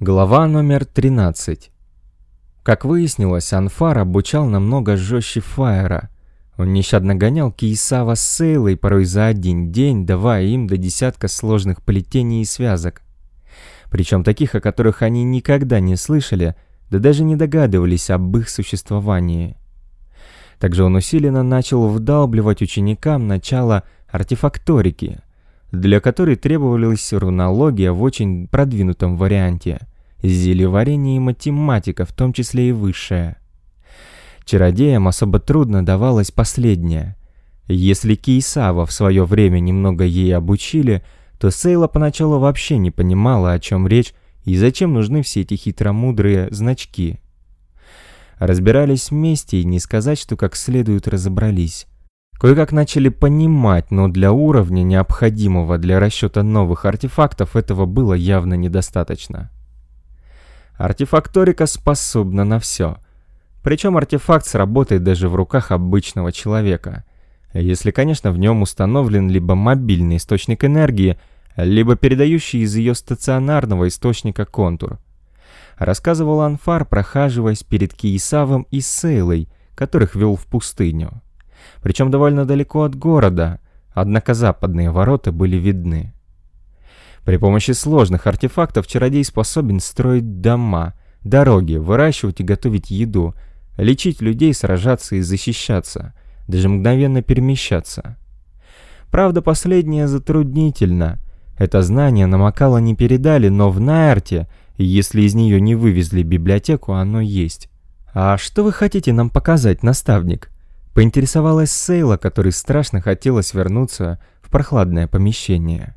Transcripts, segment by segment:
Глава номер 13. Как выяснилось, Анфар обучал намного жестче Фаера. Он нещадно гонял Киесава с Сейлой порой за один день, давая им до десятка сложных плетений и связок. Причем таких, о которых они никогда не слышали, да даже не догадывались об их существовании. Также он усиленно начал вдалбливать ученикам начало артефакторики – для которой требовалась рунология в очень продвинутом варианте, зельеварение и математика, в том числе и высшая. Чародеям особо трудно давалось последнее. Если Кейсава в свое время немного ей обучили, то Сейла поначалу вообще не понимала, о чем речь и зачем нужны все эти хитромудрые значки. Разбирались вместе и не сказать, что как следует разобрались. Кое-как начали понимать, но для уровня, необходимого для расчета новых артефактов, этого было явно недостаточно. Артефакторика способна на все. Причем артефакт сработает даже в руках обычного человека. Если, конечно, в нем установлен либо мобильный источник энергии, либо передающий из ее стационарного источника контур. Рассказывал Анфар, прохаживаясь перед Киесавом и Сейлой, которых вел в пустыню причем довольно далеко от города, однако западные ворота были видны. При помощи сложных артефактов чародей способен строить дома, дороги, выращивать и готовить еду, лечить людей, сражаться и защищаться, даже мгновенно перемещаться. Правда, последнее затруднительно. Это знание на Макала не передали, но в Найарте, если из нее не вывезли библиотеку, оно есть. «А что вы хотите нам показать, наставник?» Поинтересовалась Сейла, которой страшно хотелось вернуться в прохладное помещение.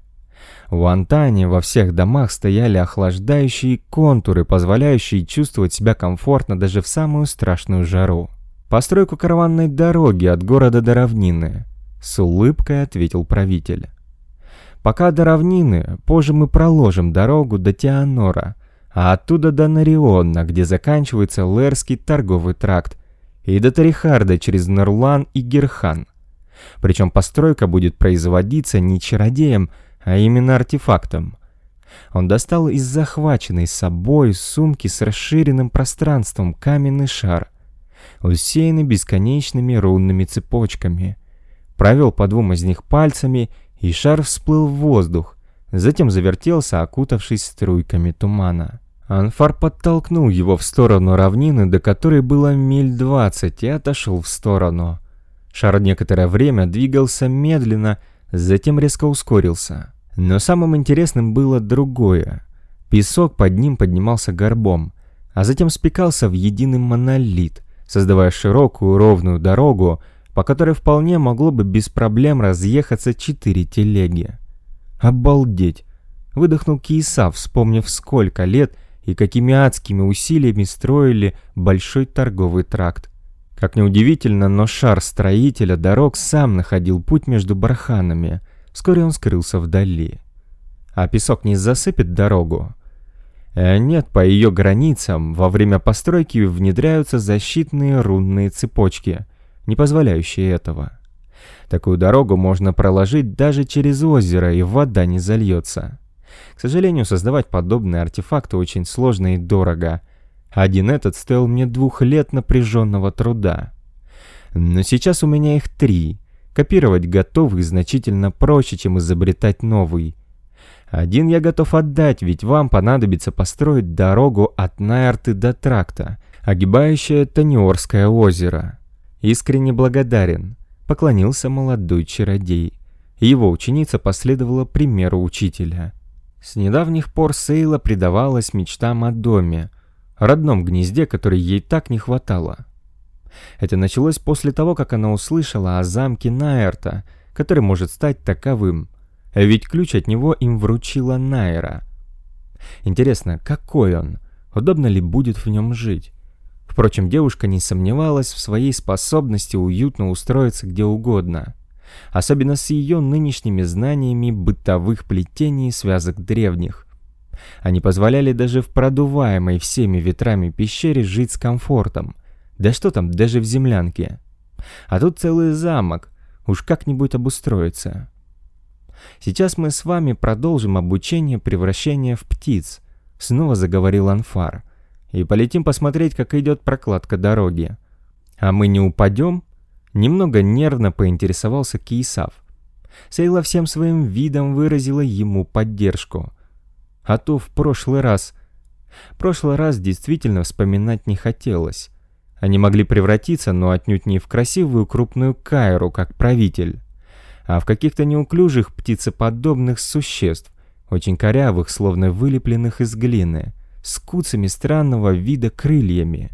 В Антане во всех домах стояли охлаждающие контуры, позволяющие чувствовать себя комфортно даже в самую страшную жару. «Постройку караванной дороги от города до равнины», — с улыбкой ответил правитель. «Пока до равнины, позже мы проложим дорогу до Теонора, а оттуда до Нариона, где заканчивается Лерский торговый тракт, и до Тарихарда через Нарлан и Герхан. Причем постройка будет производиться не чародеем, а именно артефактом. Он достал из захваченной собой сумки с расширенным пространством каменный шар, усеянный бесконечными рунными цепочками. Провел по двум из них пальцами, и шар всплыл в воздух, затем завертелся, окутавшись струйками тумана. Анфар подтолкнул его в сторону равнины, до которой было миль двадцать, и отошел в сторону. Шар некоторое время двигался медленно, затем резко ускорился. Но самым интересным было другое. Песок под ним поднимался горбом, а затем спекался в единый монолит, создавая широкую ровную дорогу, по которой вполне могло бы без проблем разъехаться четыре телеги. «Обалдеть!» — выдохнул Киса, вспомнив, сколько лет и какими адскими усилиями строили большой торговый тракт. Как неудивительно, но шар строителя дорог сам находил путь между барханами. Вскоре он скрылся вдали. А песок не засыпет дорогу? Э, нет, по ее границам во время постройки внедряются защитные рунные цепочки, не позволяющие этого. Такую дорогу можно проложить даже через озеро, и вода не зальется. К сожалению, создавать подобные артефакты очень сложно и дорого. Один этот стоил мне двух лет напряженного труда. Но сейчас у меня их три. Копировать готовый значительно проще, чем изобретать новый. Один я готов отдать, ведь вам понадобится построить дорогу от Найрты до Тракта, огибающее Таниорское озеро. Искренне благодарен, поклонился молодой чародей. Его ученица последовала примеру учителя. С недавних пор Сейла предавалась мечтам о доме, родном гнезде, которой ей так не хватало. Это началось после того, как она услышала о замке Найерта, который может стать таковым, ведь ключ от него им вручила Найра. Интересно, какой он? Удобно ли будет в нем жить? Впрочем, девушка не сомневалась в своей способности уютно устроиться где угодно особенно с ее нынешними знаниями бытовых плетений и связок древних. Они позволяли даже в продуваемой всеми ветрами пещере жить с комфортом. Да что там, даже в землянке. А тут целый замок, уж как-нибудь обустроиться. Сейчас мы с вами продолжим обучение превращения в птиц. снова заговорил Анфар. «И полетим посмотреть, как идет прокладка дороги». «А мы не упадем?» Немного нервно поинтересовался Киесав. Сейла всем своим видом выразила ему поддержку. А то в прошлый раз... Прошлый раз действительно вспоминать не хотелось. Они могли превратиться, но отнюдь не в красивую крупную кайру, как правитель, а в каких-то неуклюжих птицеподобных существ, очень корявых, словно вылепленных из глины, с куцами странного вида крыльями.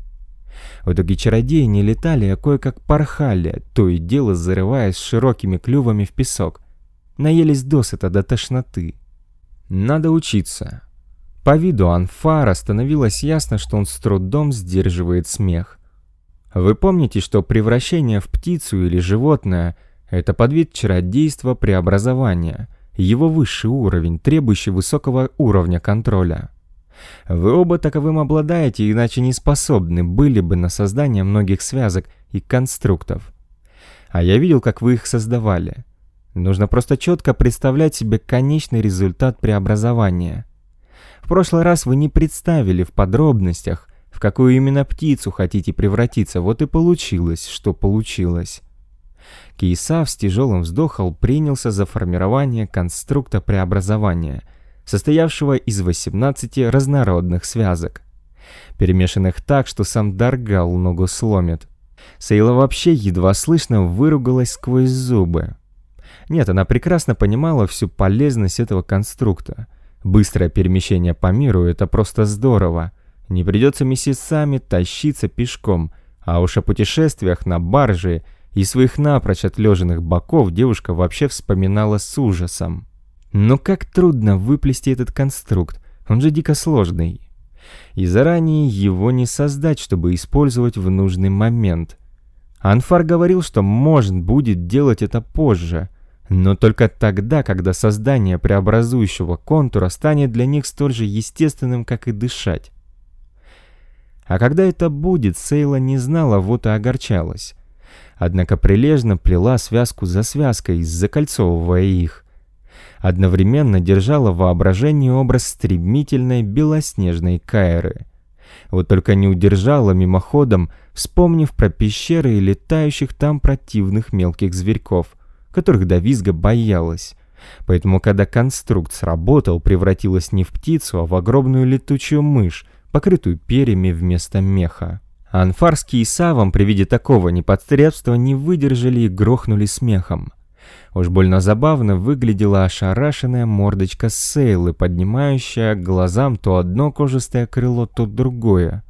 В итоге чародеи не летали, а кое-как порхали, то и дело зарываясь широкими клювами в песок. Наелись досыта до тошноты. Надо учиться. По виду Анфара становилось ясно, что он с трудом сдерживает смех. Вы помните, что превращение в птицу или животное – это подвид чародейства преобразования, его высший уровень, требующий высокого уровня контроля. Вы оба таковым обладаете, иначе не способны были бы на создание многих связок и конструктов. А я видел, как вы их создавали. Нужно просто четко представлять себе конечный результат преобразования. В прошлый раз вы не представили в подробностях, в какую именно птицу хотите превратиться, вот и получилось, что получилось. Кейсав с тяжелым вздохом принялся за формирование конструкта преобразования – состоявшего из 18 разнородных связок, перемешанных так, что сам Даргал ногу сломит. Сейла вообще едва слышно выругалась сквозь зубы. Нет, она прекрасно понимала всю полезность этого конструкта. Быстрое перемещение по миру — это просто здорово. Не придется месяцами тащиться пешком, а уж о путешествиях на барже и своих напрочь отлеженных боков девушка вообще вспоминала с ужасом. Но как трудно выплести этот конструкт, он же дико сложный. И заранее его не создать, чтобы использовать в нужный момент. Анфар говорил, что можно будет делать это позже, но только тогда, когда создание преобразующего контура станет для них столь же естественным, как и дышать. А когда это будет, Сейла не знала, вот и огорчалась. Однако прилежно плела связку за связкой, закольцовывая их одновременно держала в воображении образ стремительной белоснежной Кайры. Вот только не удержала мимоходом, вспомнив про пещеры и летающих там противных мелких зверьков, которых до визга боялась. Поэтому, когда конструкт сработал, превратилась не в птицу, а в огромную летучую мышь, покрытую перьями вместо меха. Анфарские савам при виде такого неподстребства не выдержали и грохнули смехом. Уж больно забавно выглядела ошарашенная мордочка Сейлы, поднимающая к глазам то одно кожистое крыло, то другое.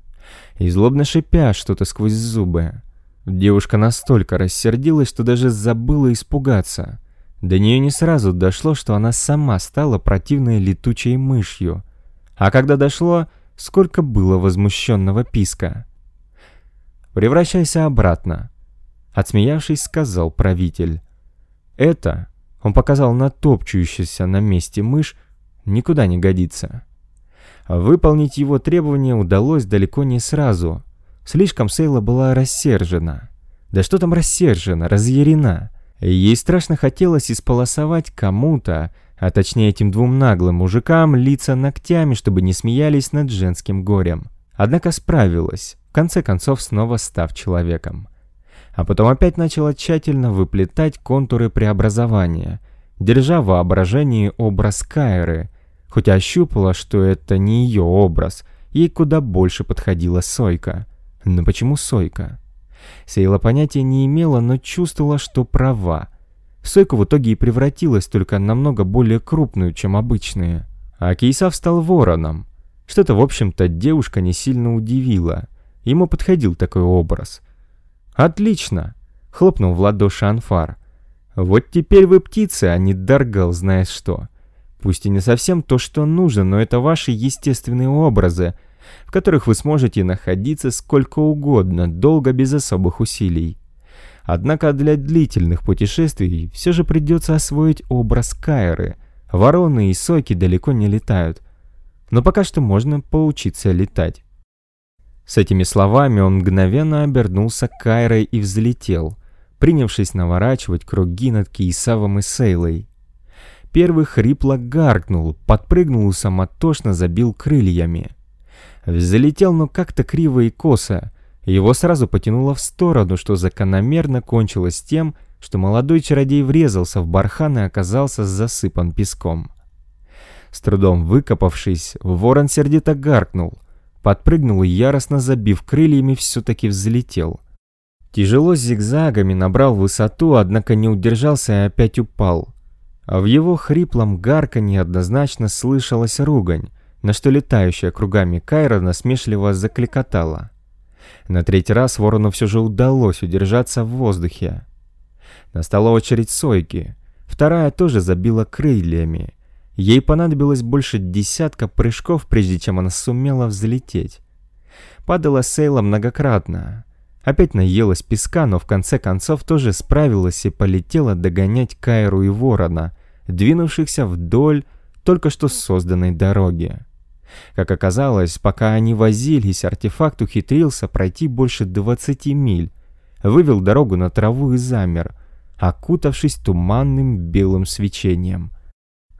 И злобно шипя что-то сквозь зубы. Девушка настолько рассердилась, что даже забыла испугаться. До нее не сразу дошло, что она сама стала противной летучей мышью. А когда дошло, сколько было возмущенного писка. «Превращайся обратно», — отсмеявшись, сказал правитель. Это, он показал на топчущуюся на месте мышь, никуда не годится. Выполнить его требования удалось далеко не сразу. Слишком Сейла была рассержена. Да что там рассержена, разъярена. Ей страшно хотелось исполосовать кому-то, а точнее этим двум наглым мужикам, лица ногтями, чтобы не смеялись над женским горем. Однако справилась, в конце концов снова став человеком а потом опять начала тщательно выплетать контуры преобразования, держа в воображении образ Кайры, хоть ощупала, что это не ее образ, ей куда больше подходила Сойка. Но почему Сойка? Сейла понятия не имела, но чувствовала, что права. Сойка в итоге и превратилась только намного более крупную, чем обычные. А Кейсав стал вороном. Что-то, в общем-то, девушка не сильно удивила. Ему подходил такой образ. «Отлично!» — хлопнул в ладоши Анфар. «Вот теперь вы птицы, а не Даргал знаешь что. Пусть и не совсем то, что нужно, но это ваши естественные образы, в которых вы сможете находиться сколько угодно, долго без особых усилий. Однако для длительных путешествий все же придется освоить образ Кайры. Вороны и соки далеко не летают. Но пока что можно поучиться летать. С этими словами он мгновенно обернулся Кайрой и взлетел, принявшись наворачивать круги над Кейсавом и Сейлой. Первый хрипло гаркнул, подпрыгнул и самотошно забил крыльями. Залетел, но как-то криво и косо. Его сразу потянуло в сторону, что закономерно кончилось тем, что молодой чародей врезался в бархан и оказался засыпан песком. С трудом выкопавшись, ворон сердито гаркнул, подпрыгнул и яростно забив крыльями все-таки взлетел. Тяжело зигзагами набрал высоту, однако не удержался и опять упал. А в его хриплом гарканье однозначно слышалась ругань, на что летающая кругами Кайра насмешливо закликотала. На третий раз ворону все же удалось удержаться в воздухе. Настала очередь Сойки. Вторая тоже забила крыльями. Ей понадобилось больше десятка прыжков, прежде чем она сумела взлететь. Падала Сейла многократно. Опять наелась песка, но в конце концов тоже справилась и полетела догонять Кайру и Ворона, двинувшихся вдоль только что созданной дороги. Как оказалось, пока они возились, артефакт ухитрился пройти больше 20 миль, вывел дорогу на траву и замер, окутавшись туманным белым свечением.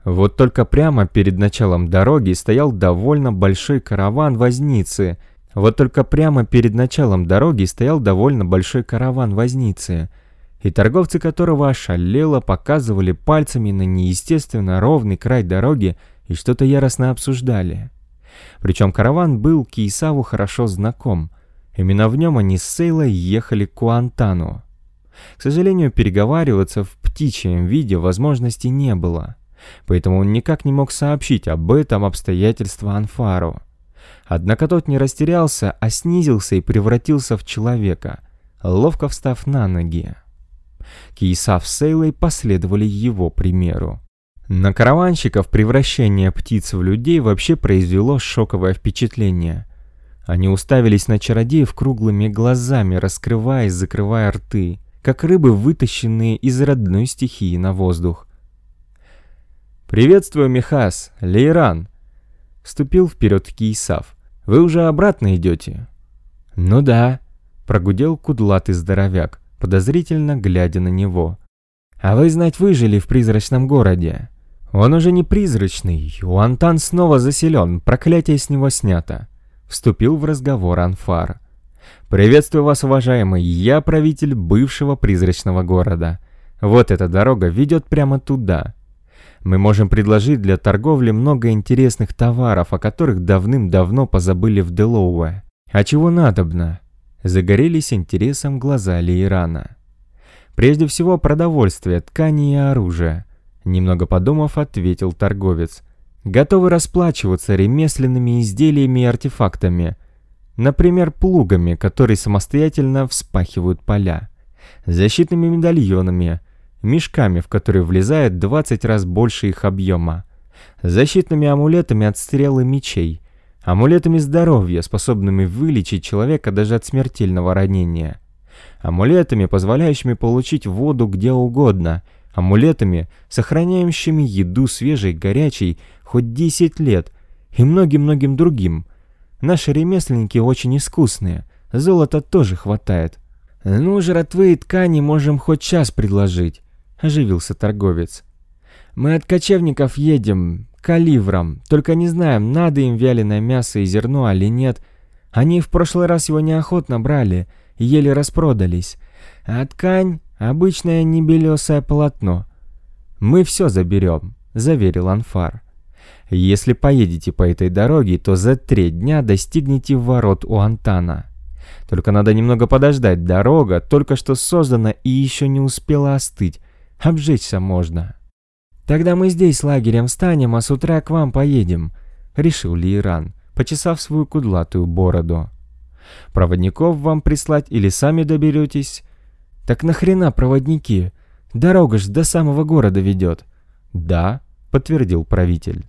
Вот только прямо перед началом дороги стоял довольно большой караван возницы. Вот только прямо перед началом дороги стоял довольно большой караван возницы, и торговцы которого ошалело показывали пальцами на неестественно ровный край дороги и что-то яростно обсуждали. Причем караван был Киесаву хорошо знаком. Именно в нем они с Сейлой ехали к Куантану. К сожалению, переговариваться в птичьем виде возможности не было, поэтому он никак не мог сообщить об этом обстоятельство Анфару. Однако тот не растерялся, а снизился и превратился в человека, ловко встав на ноги. Киесав с Сейлой последовали его примеру. На караванщиков превращение птиц в людей вообще произвело шоковое впечатление. Они уставились на чародеев круглыми глазами, раскрывая и закрывая рты, как рыбы, вытащенные из родной стихии на воздух. «Приветствую, Михас, Лейран!» Вступил вперед Киесав. «Вы уже обратно идете?» «Ну да», — прогудел кудлатый здоровяк, подозрительно глядя на него. «А вы, знать, выжили в призрачном городе?» Он уже не призрачный, Уантан снова заселен, проклятие с него снято. Вступил в разговор Анфар. «Приветствую вас, уважаемый, я правитель бывшего призрачного города. Вот эта дорога ведет прямо туда. Мы можем предложить для торговли много интересных товаров, о которых давным-давно позабыли в Делоуэ. А чего надобно?» Загорелись интересом глаза Лейрана. Прежде всего продовольствие, ткани и оружие. Немного подумав, ответил торговец. Готовы расплачиваться ремесленными изделиями и артефактами. Например, плугами, которые самостоятельно вспахивают поля. Защитными медальонами, мешками, в которые влезает 20 раз больше их объема. Защитными амулетами от стрел и мечей. Амулетами здоровья, способными вылечить человека даже от смертельного ранения. Амулетами, позволяющими получить воду где угодно – амулетами, сохраняющими еду свежей, горячей, хоть 10 лет, и многим-многим другим. Наши ремесленники очень искусные, золота тоже хватает. «Ну, жратвы и ткани можем хоть час предложить», — оживился торговец. «Мы от кочевников едем, каливром, только не знаем, надо им вяленое мясо и зерно или нет. Они в прошлый раз его неохотно брали и еле распродались. А ткань Обычное небелесое полотно. Мы все заберем, заверил Анфар. Если поедете по этой дороге, то за три дня достигнете ворот у Антана. Только надо немного подождать, дорога только что создана и еще не успела остыть. Обжечься можно. Тогда мы здесь лагерем встанем, а с утра к вам поедем, решил Лиран, почесав свою кудлатую бороду. Проводников вам прислать или сами доберетесь? «Так нахрена проводники? Дорога ж до самого города ведет». «Да», — подтвердил правитель.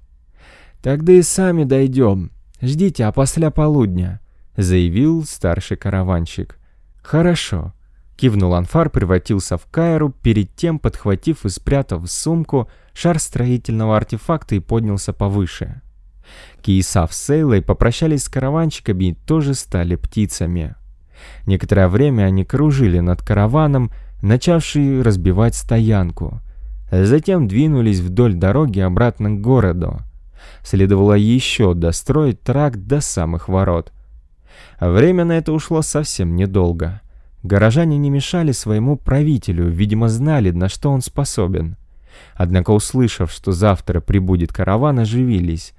«Тогда и сами дойдем. Ждите, а после полудня», — заявил старший караванщик. «Хорошо», — кивнул Анфар, превратился в Кайру, перед тем подхватив и спрятав в сумку шар строительного артефакта и поднялся повыше. Киесав с Сейлой попрощались с караванщиками и тоже стали птицами. Некоторое время они кружили над караваном, начавший разбивать стоянку. Затем двинулись вдоль дороги обратно к городу. Следовало еще достроить тракт до самых ворот. Время на это ушло совсем недолго. Горожане не мешали своему правителю, видимо, знали, на что он способен. Однако, услышав, что завтра прибудет караван, оживились.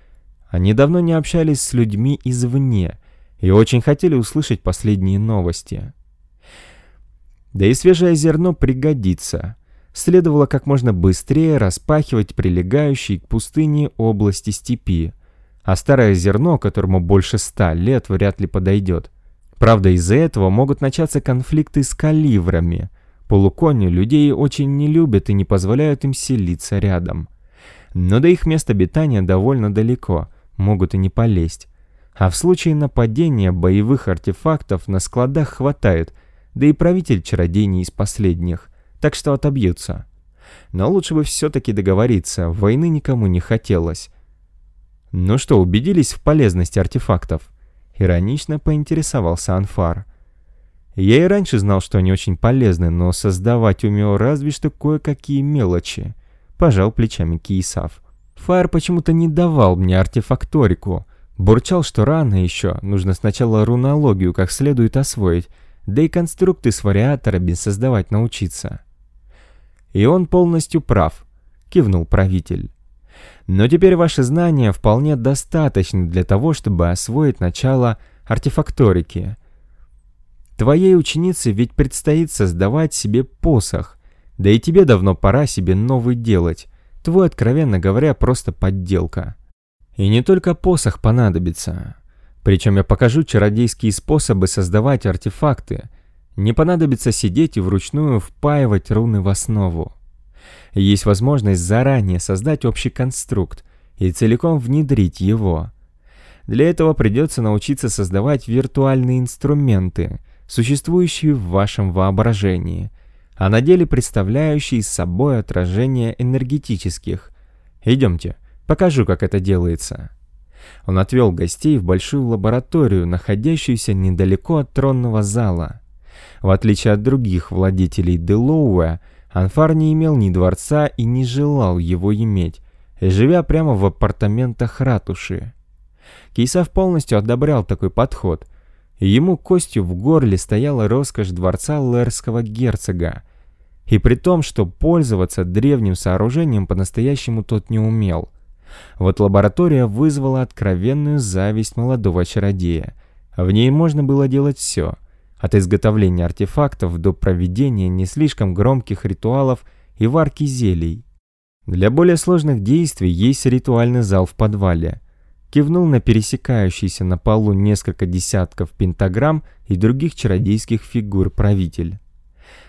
Они давно не общались с людьми извне и очень хотели услышать последние новости. Да и свежее зерно пригодится. Следовало как можно быстрее распахивать прилегающие к пустыне области степи, а старое зерно, которому больше ста лет, вряд ли подойдет. Правда, из-за этого могут начаться конфликты с каливрами. Полукони людей очень не любят и не позволяют им селиться рядом. Но до их места обитания довольно далеко, могут и не полезть. А в случае нападения боевых артефактов на складах хватает, да и правитель-чародей не из последних, так что отобьются. Но лучше бы все-таки договориться, войны никому не хотелось. Ну что, убедились в полезности артефактов? Иронично поинтересовался Анфар. Я и раньше знал, что они очень полезны, но создавать умел разве что кое-какие мелочи. Пожал плечами Киесав. Фаер почему-то не давал мне артефакторику. Бурчал, что рано еще, нужно сначала рунологию как следует освоить, да и конструкты с вариаторами создавать научиться. И он полностью прав, кивнул правитель. Но теперь ваши знания вполне достаточны для того, чтобы освоить начало артефакторики. Твоей ученице ведь предстоит создавать себе посох, да и тебе давно пора себе новый делать. Твой, откровенно говоря, просто подделка. И не только посох понадобится. Причем я покажу чародейские способы создавать артефакты. Не понадобится сидеть и вручную впаивать руны в основу есть возможность заранее создать общий конструкт и целиком внедрить его. Для этого придется научиться создавать виртуальные инструменты, существующие в вашем воображении, а на деле представляющие собой отражение энергетических. Идемте, покажу, как это делается. Он отвел гостей в большую лабораторию, находящуюся недалеко от тронного зала. В отличие от других владетелей Делоуэ, Анфар не имел ни дворца и не желал его иметь, живя прямо в апартаментах ратуши. Кейсав полностью одобрял такой подход. Ему костью в горле стояла роскошь дворца Лерского герцога, и при том, что пользоваться древним сооружением по-настоящему тот не умел. Вот лаборатория вызвала откровенную зависть молодого чародея. В ней можно было делать все — от изготовления артефактов до проведения не слишком громких ритуалов и варки зелий. Для более сложных действий есть ритуальный зал в подвале. Кивнул на пересекающиеся на полу несколько десятков пентаграмм и других чародейских фигур правитель.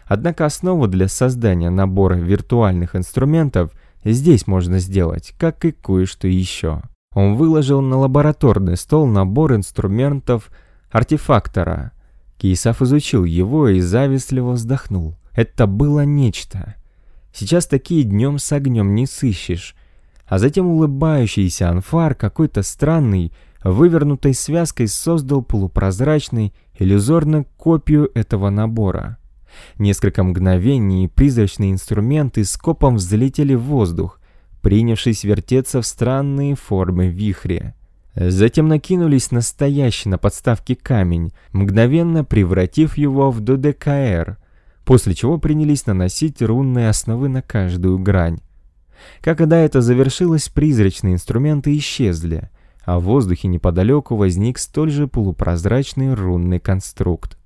Однако основу для создания набора виртуальных инструментов здесь можно сделать, как и кое-что еще. Он выложил на лабораторный стол набор инструментов артефактора – Кейсав изучил его и завистливо вздохнул. Это было нечто. Сейчас такие днем с огнем не сыщешь. А затем улыбающийся анфар какой-то странный, вывернутой связкой создал полупрозрачный, иллюзорно копию этого набора. Несколько мгновений призрачные инструменты скопом взлетели в воздух, принявшись вертеться в странные формы вихря. Затем накинулись на стоящий на подставке камень, мгновенно превратив его в ДДКР, после чего принялись наносить рунные основы на каждую грань. Как когда это завершилось, призрачные инструменты исчезли, а в воздухе неподалеку возник столь же полупрозрачный рунный конструкт.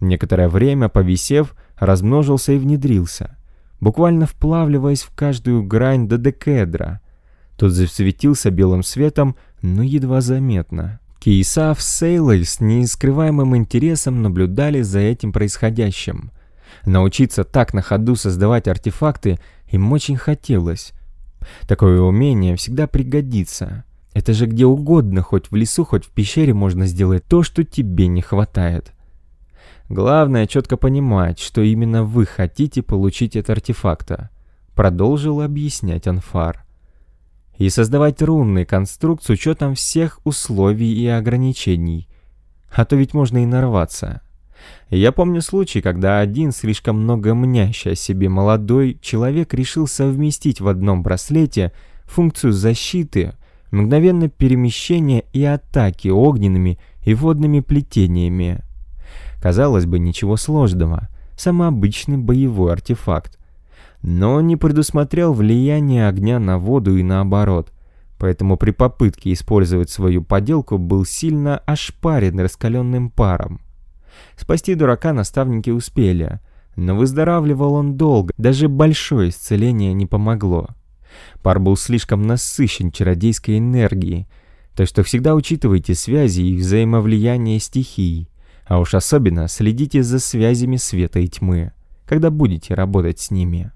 Некоторое время, повисев, размножился и внедрился, буквально вплавливаясь в каждую грань додекедра. Тот засветился белым светом, но едва заметно. Кейсав с Сейлой с неискрываемым интересом наблюдали за этим происходящим. Научиться так на ходу создавать артефакты им очень хотелось. Такое умение всегда пригодится. Это же где угодно, хоть в лесу, хоть в пещере можно сделать то, что тебе не хватает. Главное четко понимать, что именно вы хотите получить от артефакта, продолжил объяснять Анфар и создавать рунный конструкт с учетом всех условий и ограничений. А то ведь можно и нарваться. Я помню случай, когда один слишком много мнящий о себе молодой человек решил совместить в одном браслете функцию защиты, мгновенно перемещения и атаки огненными и водными плетениями. Казалось бы, ничего сложного, самый обычный боевой артефакт. Но не предусмотрел влияние огня на воду и наоборот, поэтому при попытке использовать свою поделку был сильно ошпарен раскаленным паром. Спасти дурака наставники успели, но выздоравливал он долго, даже большое исцеление не помогло. Пар был слишком насыщен чародейской энергией, так что всегда учитывайте связи и взаимовлияние стихий, а уж особенно следите за связями света и тьмы, когда будете работать с ними.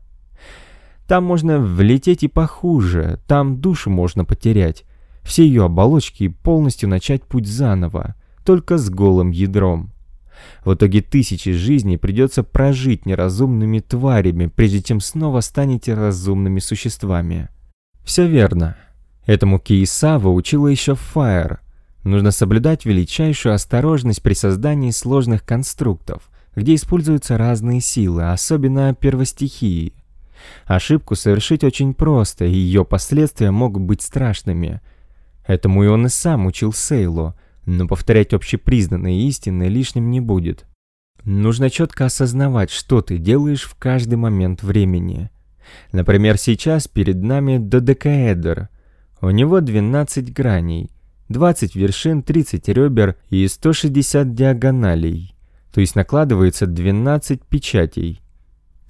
Там можно влететь и похуже, там душу можно потерять, все ее оболочки и полностью начать путь заново, только с голым ядром. В итоге тысячи жизней придется прожить неразумными тварями, прежде чем снова станете разумными существами. Все верно. Этому Киесава учила еще Фаер. Нужно соблюдать величайшую осторожность при создании сложных конструктов, где используются разные силы, особенно первостихии. Ошибку совершить очень просто, и ее последствия могут быть страшными. Этому и он и сам учил Сейлу, но повторять общепризнанные истины лишним не будет. Нужно четко осознавать, что ты делаешь в каждый момент времени. Например, сейчас перед нами додекаэдр. У него 12 граней, 20 вершин, 30 ребер и 160 диагоналей. То есть накладывается 12 печатей,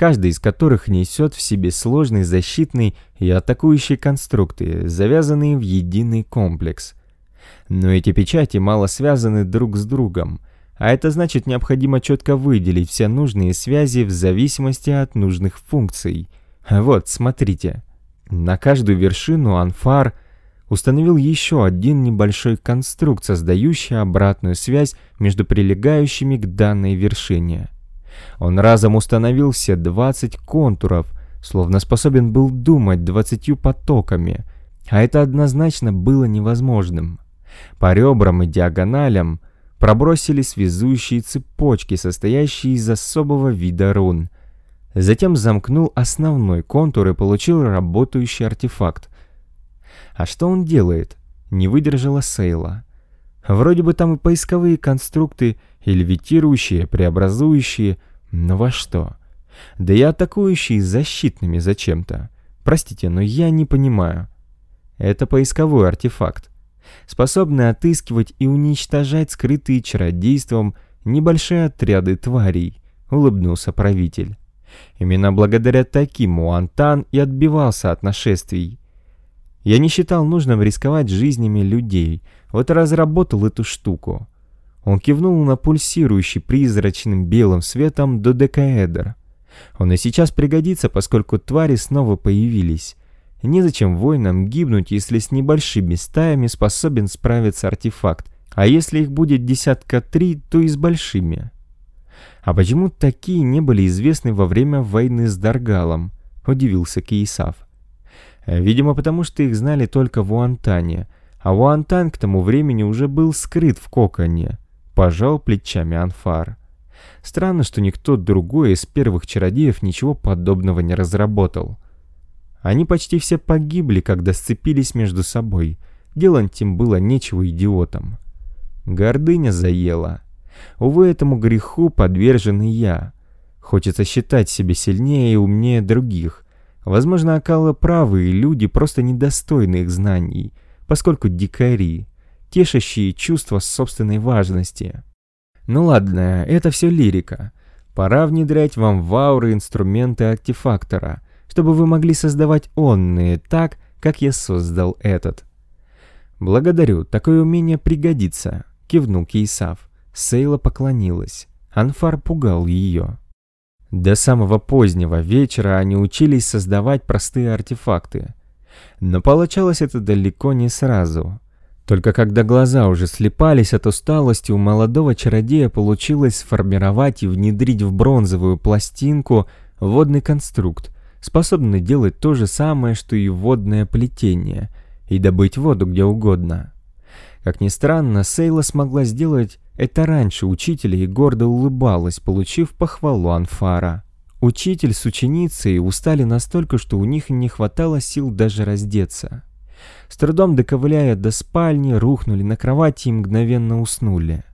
каждый из которых несет в себе сложный защитный и атакующий конструкты, завязанные в единый комплекс – но эти печати мало связаны друг с другом, а это значит необходимо четко выделить все нужные связи в зависимости от нужных функций. Вот, смотрите. На каждую вершину Анфар установил еще один небольшой конструкт, создающий обратную связь между прилегающими к данной вершине. Он разом установил все 20 контуров, словно способен был думать двадцатью потоками, а это однозначно было невозможным. По ребрам и диагоналям пробросили связующие цепочки, состоящие из особого вида рун. Затем замкнул основной контур и получил работающий артефакт. А что он делает? Не выдержала Сейла. Вроде бы там и поисковые конструкты, и левитирующие, преобразующие, но во что? Да и атакующие защитными зачем-то. Простите, но я не понимаю. Это поисковой артефакт способны отыскивать и уничтожать скрытые чародейством небольшие отряды тварей, улыбнулся правитель. Именно благодаря таким Уантан и отбивался от нашествий. Я не считал нужным рисковать жизнями людей, вот и разработал эту штуку. Он кивнул на пульсирующий призрачным белым светом додекаэдр. Он и сейчас пригодится, поскольку твари снова появились. Незачем воинам гибнуть, если с небольшими стаями способен справиться артефакт, а если их будет десятка три, то и с большими. А почему такие не были известны во время войны с Даргалом? Удивился Киесав. Видимо, потому что их знали только в Уантане, а Уантан к тому времени уже был скрыт в коконе. Пожал плечами Анфар. Странно, что никто другой из первых чародеев ничего подобного не разработал. Они почти все погибли, когда сцепились между собой. Делать им было нечего идиотам. Гордыня заела. Увы, этому греху подвержен и я. Хочется считать себя сильнее и умнее других. Возможно, Акалы правы, и люди просто недостойны их знаний, поскольку дикари, тешащие чувства собственной важности. Ну ладно, это все лирика. Пора внедрять вам в ауры инструменты артефактора — чтобы вы могли создавать онные так, как я создал этот. «Благодарю, такое умение пригодится», — кивнул Кейсав. Сейла поклонилась. Анфар пугал ее. До самого позднего вечера они учились создавать простые артефакты. Но получалось это далеко не сразу. Только когда глаза уже слепались от усталости, у молодого чародея получилось сформировать и внедрить в бронзовую пластинку водный конструкт, способны делать то же самое, что и водное плетение, и добыть воду где угодно. Как ни странно, Сейла смогла сделать это раньше учителя и гордо улыбалась, получив похвалу Анфара. Учитель с ученицей устали настолько, что у них не хватало сил даже раздеться. С трудом доковыляя до спальни, рухнули на кровати и мгновенно уснули.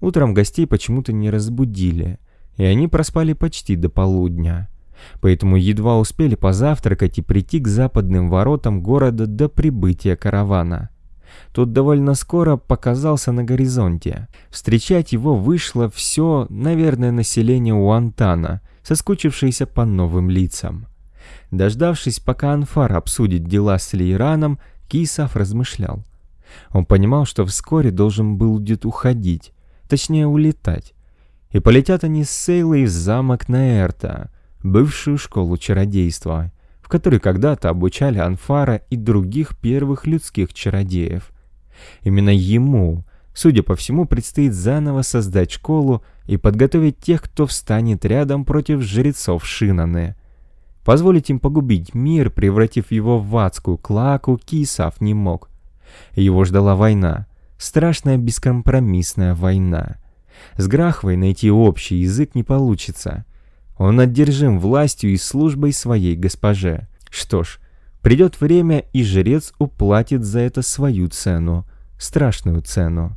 Утром гостей почему-то не разбудили, и они проспали почти до полудня. Поэтому едва успели позавтракать и прийти к западным воротам города до прибытия каравана. Тот довольно скоро показался на горизонте. Встречать его вышло все, наверное, население Уантана, соскучившееся по новым лицам. Дождавшись, пока Анфар обсудит дела с Лейраном, Кисав размышлял. Он понимал, что вскоре должен был будет уходить, точнее улетать. И полетят они с Сейлой в замок Наэрта, бывшую школу чародейства, в которой когда-то обучали Анфара и других первых людских чародеев. Именно ему, судя по всему, предстоит заново создать школу и подготовить тех, кто встанет рядом против жрецов Шинаны. Позволить им погубить мир, превратив его в адскую клаку, Кисав не мог. Его ждала война, страшная бескомпромиссная война. С Грахвой найти общий язык не получится. Он одержим властью и службой своей госпоже. Что ж, придет время, и жрец уплатит за это свою цену, страшную цену.